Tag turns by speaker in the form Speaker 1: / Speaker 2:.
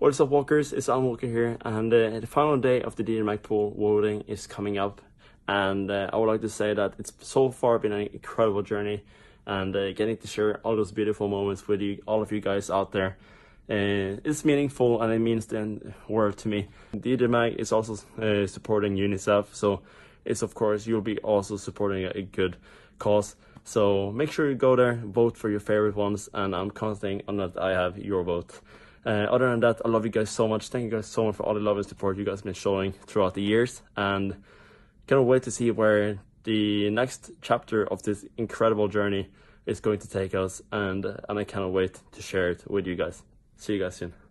Speaker 1: What's up walkers, it's Alan Walker here and uh, the final day of the DJ Mag poll voting is coming up and uh, I would like to say that it's so far been an incredible journey and uh, getting to share all those beautiful moments with you, all of you guys out there. Uh, it's meaningful and it means the world to me. DJ Mag is also uh, supporting UNICEF so it's of course you'll be also supporting a good cause. So make sure you go there, vote for your favorite ones and I'm counting on that I have your vote. Uh, other than that, I love you guys so much. Thank you guys so much for all the love and support you guys have been showing throughout the years. And cannot wait to see where the next chapter of this incredible journey is going to take us. And, and I cannot wait to share it with you guys. See you guys soon.